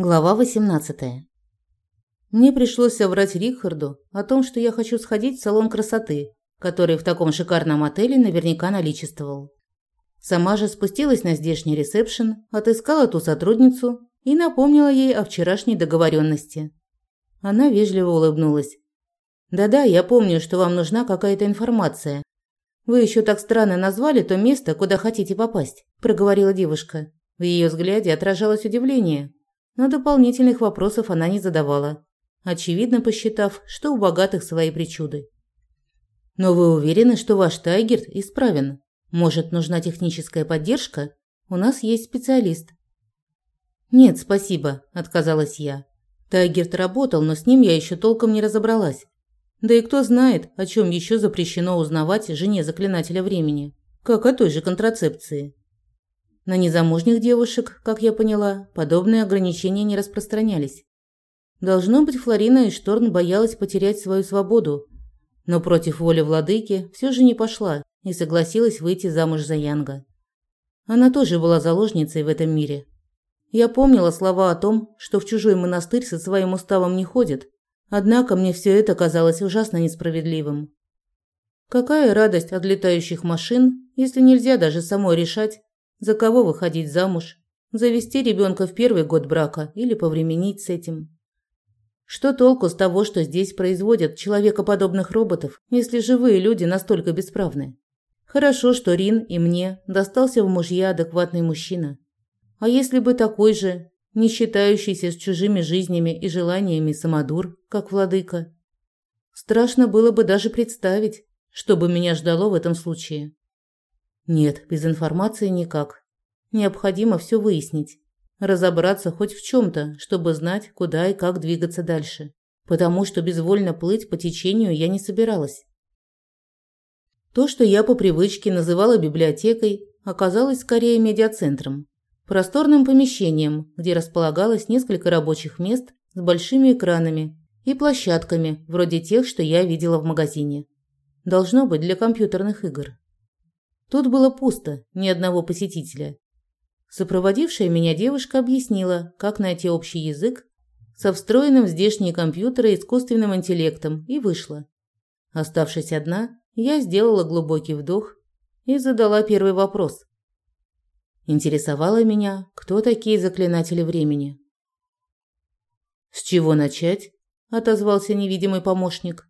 Глава 18. Мне пришлось соврать Рихарду о том, что я хочу сходить в салон красоты, который в таком шикарном отеле наверняка наличествовал. Сама же спустилась на здешний ресепшн, отыскала ту сотрудницу и напомнила ей о вчерашней договоренности. Она вежливо улыбнулась. «Да-да, я помню, что вам нужна какая-то информация. Вы еще так странно назвали то место, куда хотите попасть», – проговорила девушка. В ее взгляде отражалось удивление, но дополнительных вопросов она не задавала, очевидно посчитав, что у богатых свои причуды. «Но вы уверены, что ваш Тайгерт исправен? Может, нужна техническая поддержка? У нас есть специалист». «Нет, спасибо», – отказалась я. Тайгерт работал, но с ним я еще толком не разобралась. Да и кто знает, о чем еще запрещено узнавать жене заклинателя времени, как о той же контрацепции. На незамужних девушек, как я поняла, подобные ограничения не распространялись. Должно быть, Флорина Шторн боялась потерять свою свободу, но против воли владыки все же не пошла и согласилась выйти замуж за Янга. Она тоже была заложницей в этом мире. Я помнила слова о том, что в чужой монастырь со своим уставом не ходит, однако мне все это казалось ужасно несправедливым. Какая радость от летающих машин, если нельзя даже самой решать, за кого выходить замуж? Завести ребенка в первый год брака или повременить с этим? Что толку с того, что здесь производят человекоподобных роботов, если живые люди настолько бесправны? Хорошо, что Рин и мне достался в мужья адекватный мужчина. А если бы такой же, не считающийся с чужими жизнями и желаниями самодур, как владыка? Страшно было бы даже представить, что бы меня ждало в этом случае. Нет, без информации никак. Необходимо все выяснить. Разобраться хоть в чем-то, чтобы знать, куда и как двигаться дальше. Потому что безвольно плыть по течению я не собиралась. То, что я по привычке называла библиотекой, оказалось скорее медиацентром. Просторным помещением, где располагалось несколько рабочих мест с большими экранами и площадками, вроде тех, что я видела в магазине. Должно быть для компьютерных игр. Тут было пусто, ни одного посетителя. Сопроводившая меня девушка объяснила, как найти общий язык со встроенным в здешние компьютеры искусственным интеллектом и вышла. Оставшись одна, я сделала глубокий вдох и задала первый вопрос. Интересовало меня, кто такие заклинатели времени. «С чего начать?» – отозвался невидимый помощник.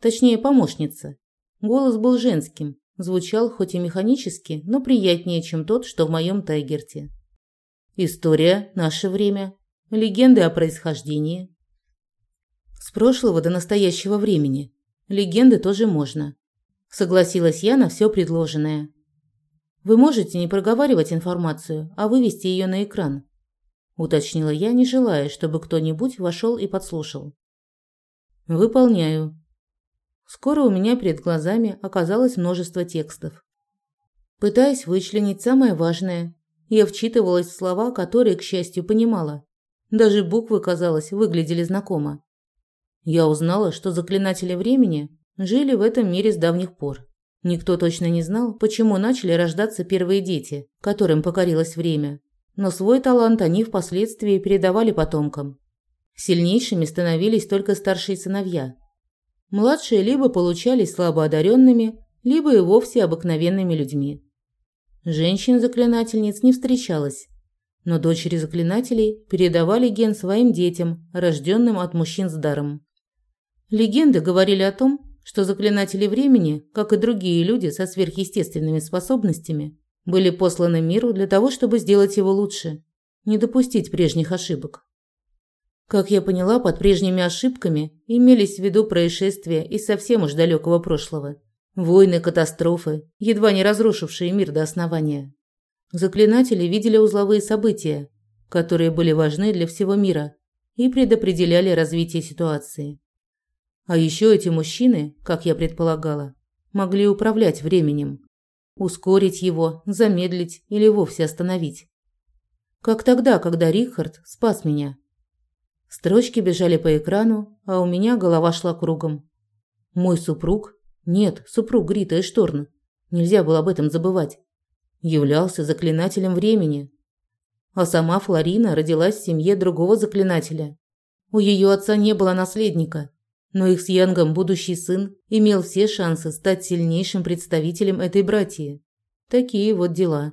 Точнее, помощница. Голос был женским, Звучал хоть и механически, но приятнее, чем тот, что в моем Тайгерте. История, наше время, легенды о происхождении. С прошлого до настоящего времени. Легенды тоже можно. Согласилась я на все предложенное. Вы можете не проговаривать информацию, а вывести ее на экран, уточнила я, не желая, чтобы кто-нибудь вошел и подслушал. Выполняю, Скоро у меня перед глазами оказалось множество текстов. Пытаясь вычленить самое важное, я вчитывалась в слова, которые, к счастью, понимала. Даже буквы, казалось, выглядели знакомо. Я узнала, что заклинатели времени жили в этом мире с давних пор. Никто точно не знал, почему начали рождаться первые дети, которым покорилось время. Но свой талант они впоследствии передавали потомкам. Сильнейшими становились только старшие сыновья, Младшие либо получались слабоодаренными, либо и вовсе обыкновенными людьми. Женщин-заклинательниц не встречалось, но дочери заклинателей передавали ген своим детям, рожденным от мужчин с даром. Легенды говорили о том, что заклинатели времени, как и другие люди со сверхъестественными способностями, были посланы миру для того, чтобы сделать его лучше, не допустить прежних ошибок. Как я поняла, под прежними ошибками имелись в виду происшествия из совсем уж далекого прошлого. Войны, катастрофы, едва не разрушившие мир до основания. Заклинатели видели узловые события, которые были важны для всего мира и предопределяли развитие ситуации. А еще эти мужчины, как я предполагала, могли управлять временем, ускорить его, замедлить или вовсе остановить. Как тогда, когда Рихард спас меня – Строчки бежали по экрану, а у меня голова шла кругом. Мой супруг, нет, супруг Грита Эшторн, нельзя было об этом забывать, являлся заклинателем времени. А сама Флорина родилась в семье другого заклинателя. У ее отца не было наследника, но их с Янгом будущий сын имел все шансы стать сильнейшим представителем этой братьи. Такие вот дела.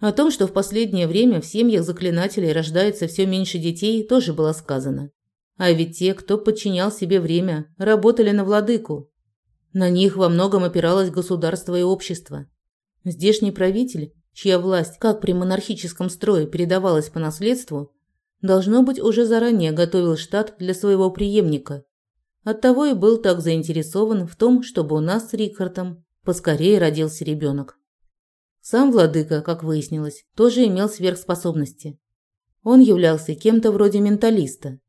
О том, что в последнее время в семьях заклинателей рождается все меньше детей, тоже было сказано. А ведь те, кто подчинял себе время, работали на владыку. На них во многом опиралось государство и общество. Здешний правитель, чья власть, как при монархическом строе, передавалась по наследству, должно быть, уже заранее готовил штат для своего преемника, Оттого и был так заинтересован в том, чтобы у нас с Рикхартом поскорее родился ребенок. Сам владыка, как выяснилось, тоже имел сверхспособности. Он являлся кем-то вроде менталиста.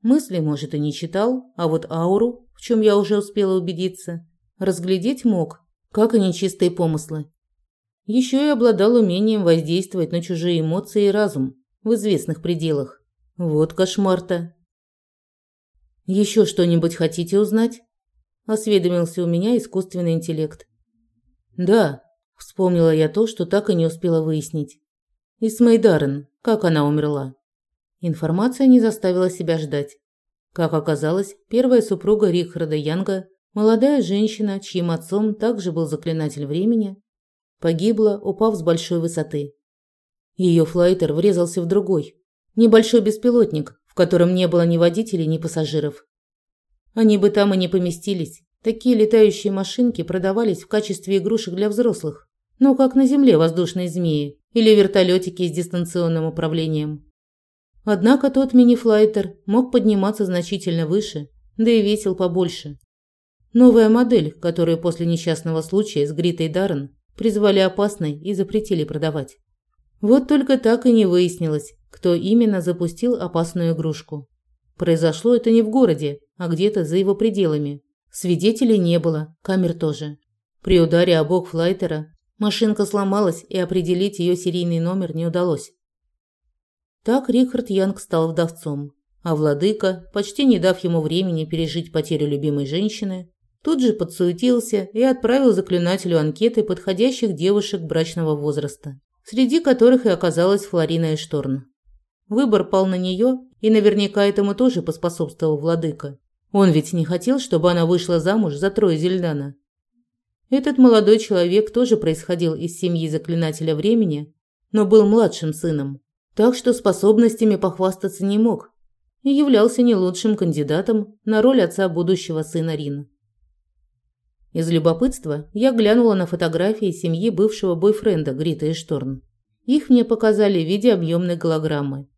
Мысли, может, и не читал, а вот ауру, в чем я уже успела убедиться, разглядеть мог, как и нечистые помыслы. Еще и обладал умением воздействовать на чужие эмоции и разум в известных пределах. Вот кошмар-то. Еще что-нибудь хотите узнать? осведомился у меня искусственный интеллект. Да, вспомнила я то, что так и не успела выяснить. Исмейдарен, как она умерла? Информация не заставила себя ждать. Как оказалось, первая супруга Рихарда Янга, молодая женщина, чьим отцом также был заклинатель времени, погибла, упав с большой высоты. Ее флайтер врезался в другой, небольшой беспилотник, котором не было ни водителей, ни пассажиров. Они бы там и не поместились. Такие летающие машинки продавались в качестве игрушек для взрослых. Ну, как на земле воздушные змеи или вертолетики с дистанционным управлением. Однако тот мини-флайтер мог подниматься значительно выше, да и весил побольше. Новая модель, которую после несчастного случая с Гритой Даррен призвали опасной и запретили продавать. Вот только так и не выяснилось, кто именно запустил опасную игрушку. Произошло это не в городе, а где-то за его пределами. Свидетелей не было, камер тоже. При ударе обок флайтера машинка сломалась, и определить ее серийный номер не удалось. Так Рихард Янг стал вдовцом, а владыка, почти не дав ему времени пережить потерю любимой женщины, тут же подсуетился и отправил заклинателю анкеты подходящих девушек брачного возраста, среди которых и оказалась Флорина Эшторн. Выбор пал на нее, и наверняка этому тоже поспособствовал владыка. Он ведь не хотел, чтобы она вышла замуж за Троя Зельдана. Этот молодой человек тоже происходил из семьи заклинателя времени, но был младшим сыном, так что способностями похвастаться не мог и являлся не лучшим кандидатом на роль отца будущего сына Рин. Из любопытства я глянула на фотографии семьи бывшего бойфренда Грита Эшторн. Их мне показали в виде объемной голограммы.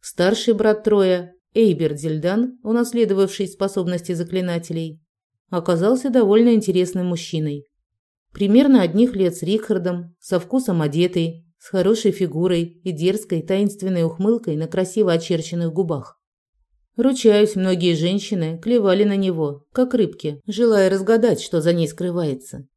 Старший брат Троя, Эйберт Зельдан, унаследовавший способности заклинателей, оказался довольно интересным мужчиной. Примерно одних лет с Рихардом, со вкусом одетый, с хорошей фигурой и дерзкой таинственной ухмылкой на красиво очерченных губах. Ручаюсь, многие женщины клевали на него, как рыбки, желая разгадать, что за ней скрывается.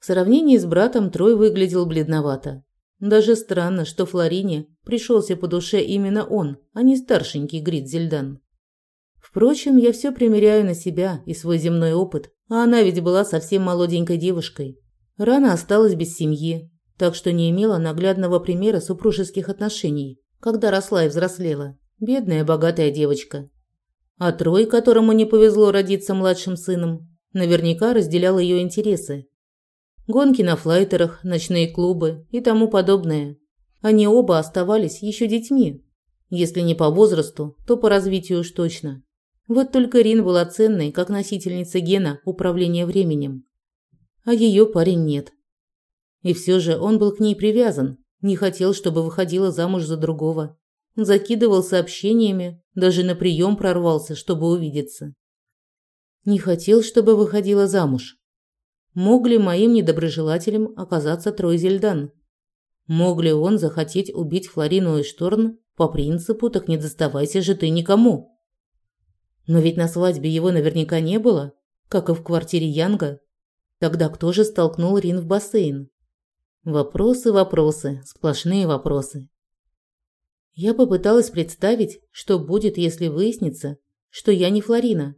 В сравнении с братом Трой выглядел бледновато. Даже странно, что Флорине пришелся по душе именно он, а не старшенький Грит Зельдан. Впрочем, я все примеряю на себя и свой земной опыт, а она ведь была совсем молоденькой девушкой. Рано осталась без семьи, так что не имела наглядного примера супружеских отношений, когда росла и взрослела. Бедная богатая девочка. А Трой, которому не повезло родиться младшим сыном, наверняка разделял ее интересы Гонки на флайтерах, ночные клубы и тому подобное. Они оба оставались еще детьми. Если не по возрасту, то по развитию уж точно. Вот только Рин была ценной, как носительница гена управления временем. А ее парень нет. И все же он был к ней привязан, не хотел, чтобы выходила замуж за другого. Закидывал сообщениями, даже на прием прорвался, чтобы увидеться. Не хотел, чтобы выходила замуж. Мог ли моим недоброжелателем оказаться Тройзельдан? Мог ли он захотеть убить Флорину и Шторн по принципу «так не доставайся же ты никому»? Но ведь на свадьбе его наверняка не было, как и в квартире Янга. Тогда кто же столкнул Рин в бассейн? Вопросы, вопросы, сплошные вопросы. Я попыталась представить, что будет, если выяснится, что я не Флорина.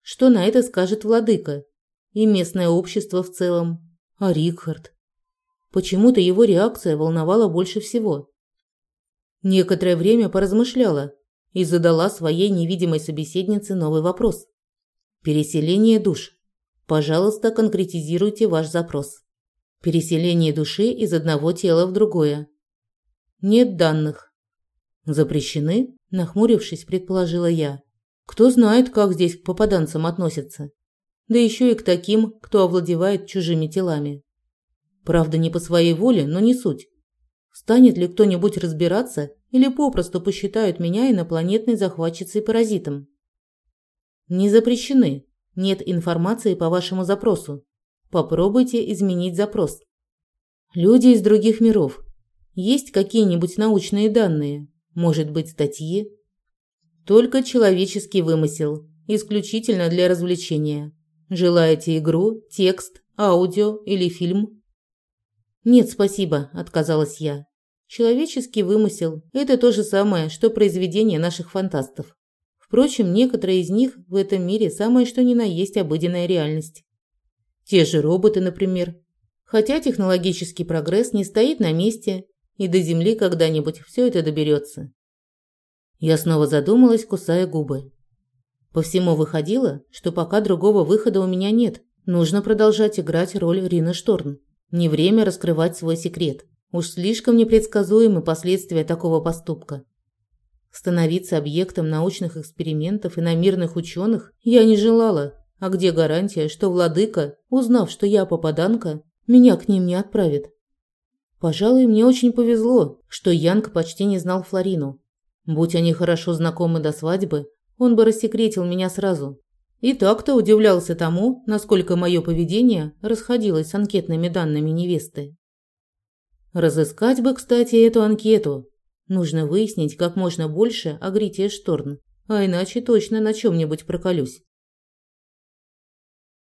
Что на это скажет владыка? и местное общество в целом. А Рикхард? Почему-то его реакция волновала больше всего. Некоторое время поразмышляла и задала своей невидимой собеседнице новый вопрос. Переселение душ. Пожалуйста, конкретизируйте ваш запрос. Переселение души из одного тела в другое. Нет данных. Запрещены? Нахмурившись, предположила я. Кто знает, как здесь к попаданцам относятся. Да еще и к таким, кто овладевает чужими телами. Правда, не по своей воле, но не суть. Станет ли кто-нибудь разбираться или попросту посчитают меня инопланетной захватчицей-паразитом? Не запрещены. Нет информации по вашему запросу. Попробуйте изменить запрос. Люди из других миров. Есть какие-нибудь научные данные? Может быть, статьи? Только человеческий вымысел, исключительно для развлечения. Желаете игру, текст, аудио или фильм? Нет, спасибо, отказалась я. Человеческий вымысел это то же самое, что произведение наших фантастов. Впрочем, некоторые из них в этом мире самое что ни на есть обыденная реальность. Те же роботы, например. Хотя технологический прогресс не стоит на месте, и до Земли когда-нибудь все это доберется. Я снова задумалась, кусая губы. По всему выходило, что пока другого выхода у меня нет. Нужно продолжать играть роль Рины Шторн. Не время раскрывать свой секрет. Уж слишком непредсказуемы последствия такого поступка. Становиться объектом научных экспериментов и иномирных ученых я не желала, а где гарантия, что владыка, узнав, что я попаданка, меня к ним не отправит? Пожалуй, мне очень повезло, что Янг почти не знал Флорину. Будь они хорошо знакомы до свадьбы, он бы рассекретил меня сразу. И так-то удивлялся тому, насколько мое поведение расходилось с анкетными данными невесты. Разыскать бы, кстати, эту анкету Нужно выяснить как можно больше о Грите Шторн, а иначе точно на чем-нибудь проколюсь.